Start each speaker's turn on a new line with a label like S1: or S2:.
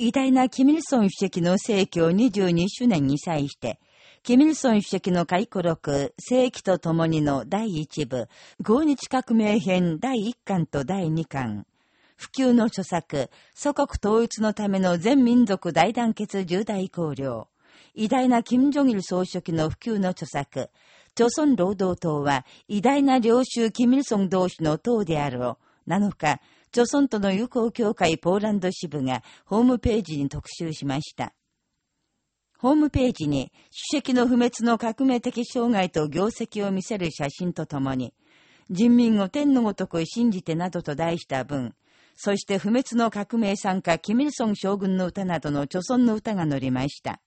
S1: 偉大なキミルソン主席の逝去22周年に際して、キミルソン主席の回顧録、世紀と共にの第1部、合日革命編第1巻と第2巻、普及の著作、祖国統一のための全民族大団結重大綱領、偉大な金正日総書記の普及の著作、朝鮮労働党は偉大な領袖キミルソン同士の党であるを、7日、朝鮮との友好協会ポーランド支部がホームページに特集しました。ホームページに、主席の不滅の革命的障害と業績を見せる写真とともに、人民を天のごとく信じてなどと題した文、そして不滅の革命参加、キミルソン将軍の歌などの著村の歌が載りました。